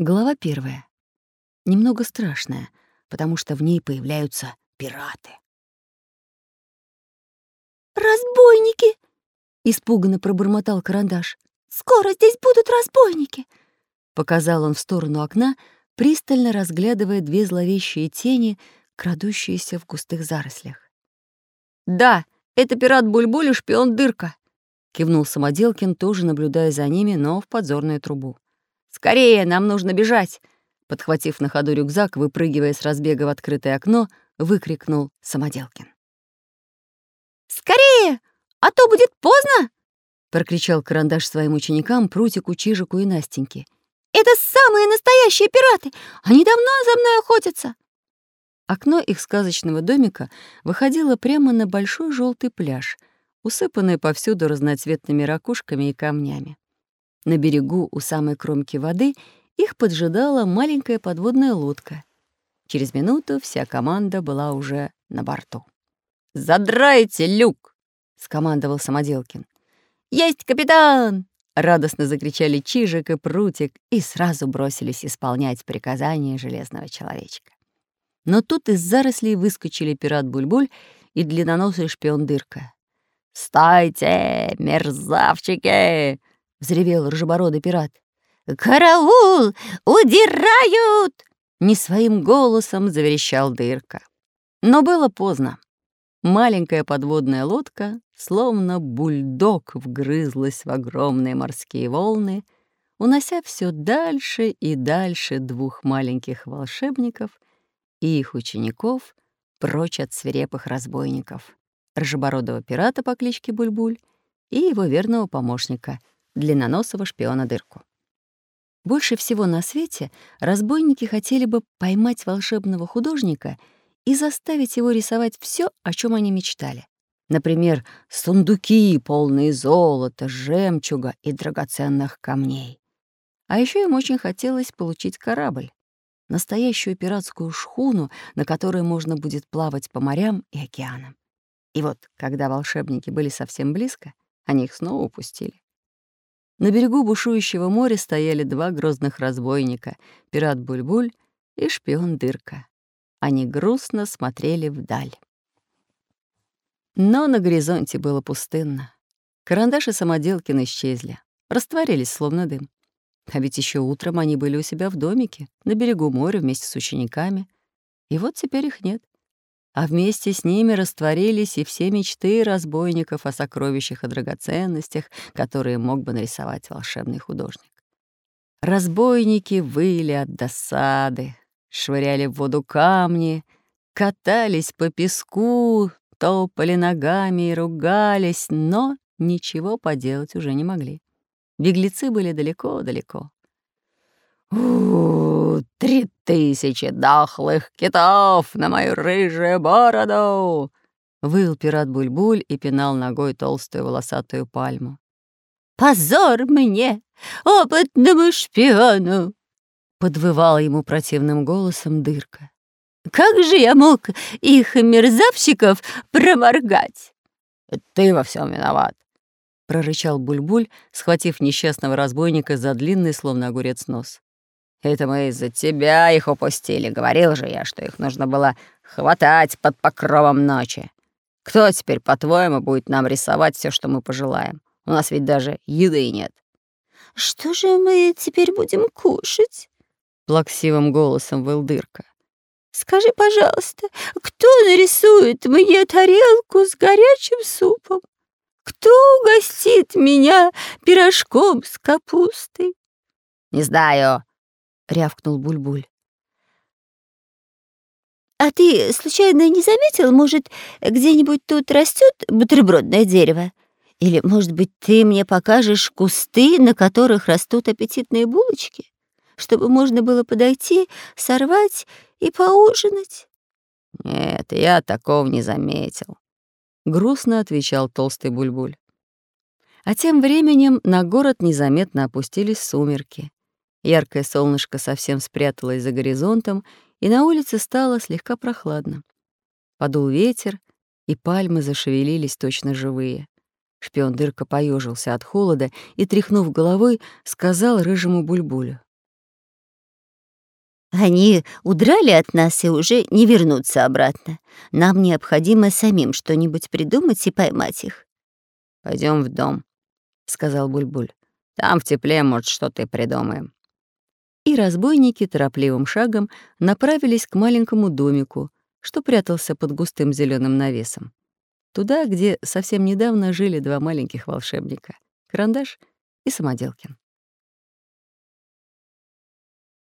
Глава первая. Немного страшная, потому что в ней появляются пираты. «Разбойники!» — испуганно пробормотал карандаш. «Скоро здесь будут разбойники!» Показал он в сторону окна, пристально разглядывая две зловещие тени, крадущиеся в густых зарослях. «Да, это пират Бульбуль и шпион Дырка», — кивнул Самоделкин, тоже наблюдая за ними, но в подзорную трубу. «Скорее, нам нужно бежать!» Подхватив на ходу рюкзак, выпрыгивая с разбега в открытое окно, выкрикнул Самоделкин. «Скорее, а то будет поздно!» — прокричал карандаш своим ученикам, Прутику, Чижику и Настеньке. «Это самые настоящие пираты! Они давно за мной охотятся!» Окно их сказочного домика выходило прямо на большой желтый пляж, усыпанный повсюду разноцветными ракушками и камнями. На берегу у самой кромки воды их поджидала маленькая подводная лодка. Через минуту вся команда была уже на борту. «Задрайте люк!» — скомандовал Самоделкин. «Есть, капитан!» — радостно закричали Чижик и Прутик и сразу бросились исполнять приказания железного человечка. Но тут из зарослей выскочили пират Бульбуль и длинноносый шпион Дырка. «Стойте, мерзавчики!» — взревел рыжебородый пират. «Караул! Удирают!» — не своим голосом заверещал дырка. Но было поздно. Маленькая подводная лодка, словно бульдог, вгрызлась в огромные морские волны, унося все дальше и дальше двух маленьких волшебников и их учеников прочь от свирепых разбойников, ржебородого пирата по кличке Бульбуль и его верного помощника, длинноносого шпиона Дырку. Больше всего на свете разбойники хотели бы поймать волшебного художника и заставить его рисовать все, о чем они мечтали. Например, сундуки, полные золота, жемчуга и драгоценных камней. А еще им очень хотелось получить корабль, настоящую пиратскую шхуну, на которой можно будет плавать по морям и океанам. И вот, когда волшебники были совсем близко, они их снова упустили. На берегу бушующего моря стояли два грозных разбойника — пират Бульбуль и шпион Дырка. Они грустно смотрели вдаль. Но на горизонте было пустынно. Карандаш и самоделкин исчезли, растворились, словно дым. А ведь еще утром они были у себя в домике, на берегу моря вместе с учениками. И вот теперь их нет а вместе с ними растворились и все мечты разбойников о сокровищах и драгоценностях, которые мог бы нарисовать волшебный художник. Разбойники выли от досады, швыряли в воду камни, катались по песку, топали ногами и ругались, но ничего поделать уже не могли. Беглецы были далеко-далеко. у три тысячи дохлых китов на мою рыжую бороду!» Выл пират Бульбуль и пинал ногой толстую волосатую пальму. «Позор мне, опытному шпиону!» Подвывал ему противным голосом дырка. «Как же я мог их мерзавщиков проморгать?» «Ты во всем виноват!» — прорычал Бульбуль, схватив несчастного разбойника за длинный, словно огурец, нос. Это мы из-за тебя их упустили. Говорил же я, что их нужно было хватать под покровом ночи. Кто теперь, по-твоему, будет нам рисовать все, что мы пожелаем? У нас ведь даже еды нет. Что же мы теперь будем кушать? Плаксивым голосом выл дырка. Скажи, пожалуйста, кто нарисует мне тарелку с горячим супом? Кто угостит меня пирожком с капустой? Не знаю, — рявкнул Бульбуль. «А ты, случайно, не заметил, может, где-нибудь тут растет бутербродное дерево? Или, может быть, ты мне покажешь кусты, на которых растут аппетитные булочки, чтобы можно было подойти, сорвать и поужинать?» «Нет, я такого не заметил», — грустно отвечал толстый Бульбуль. А тем временем на город незаметно опустились сумерки. Яркое солнышко совсем спряталось за горизонтом, и на улице стало слегка прохладно. Подул ветер, и пальмы зашевелились точно живые. Шпион Дырка поежился от холода и, тряхнув головой, сказал рыжему Бульбулю. Они удрали от нас и уже не вернутся обратно. Нам необходимо самим что-нибудь придумать и поймать их. Пойдем в дом, сказал Бульбуль. Там в тепле, может, что-то и придумаем. И разбойники торопливым шагом направились к маленькому домику, что прятался под густым зеленым навесом. Туда, где совсем недавно жили два маленьких волшебника — Карандаш и Самоделкин.